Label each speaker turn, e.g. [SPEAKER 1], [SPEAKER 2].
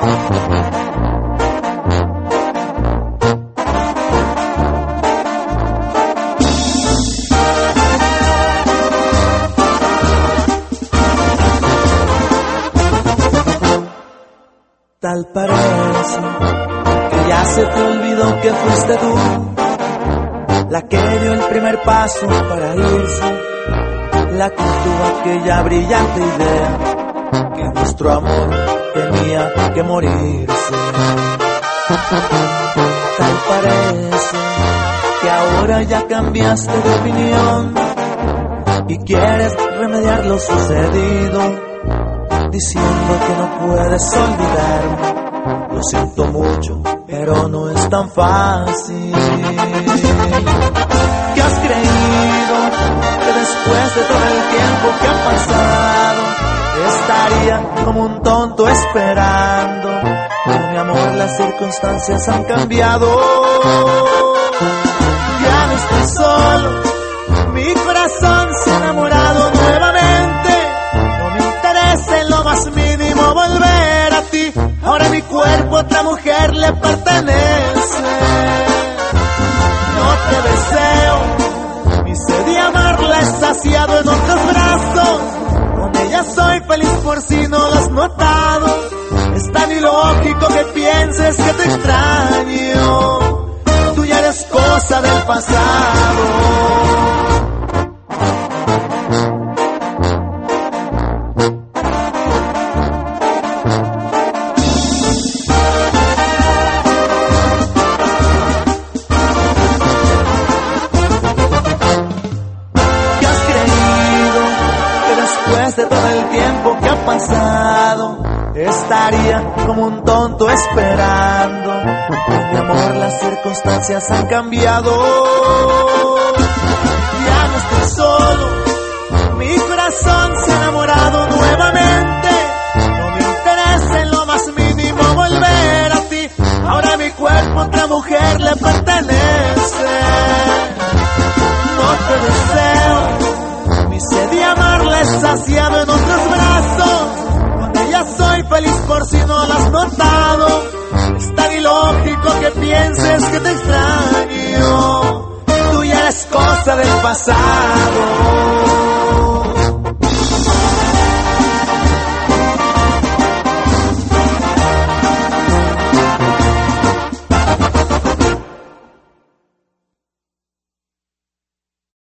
[SPEAKER 1] Tal parece que ya se te olvidó que fuiste tú la que dio el primer paso para irse, la que tuvo aquella brillante idea que nuestro amor tenía que morirse. Tal parece que ahora ya cambiaste de opinión y quieres remediar lo sucedido diciendo que no puedes olvidarme. Lo siento mucho, pero no es tan fácil. ¿Qué has creído un tonto esperando? Mi amor las circunstancias han cambiado. Ya no estoy solo, mi corazón se ha enamorado nuevamente en lo más mínimo volver a ti. Ahora mi cuerpo a otra mujer le pertenece. No te deseo, mi sed de amarla es saciado en otros brazos. Con ella soy feliz por si no has Es tan ilógico que pienses que te extraño. Tú ya eres cosa del pasado. Estaría como un tonto esperando. Mi amor, las circunstancias han cambiado. En otros brazos ya soy feliz por si no lo has notado. Es tan ilógico que pienses que te extraño. Tú ya eres cosa del pasado.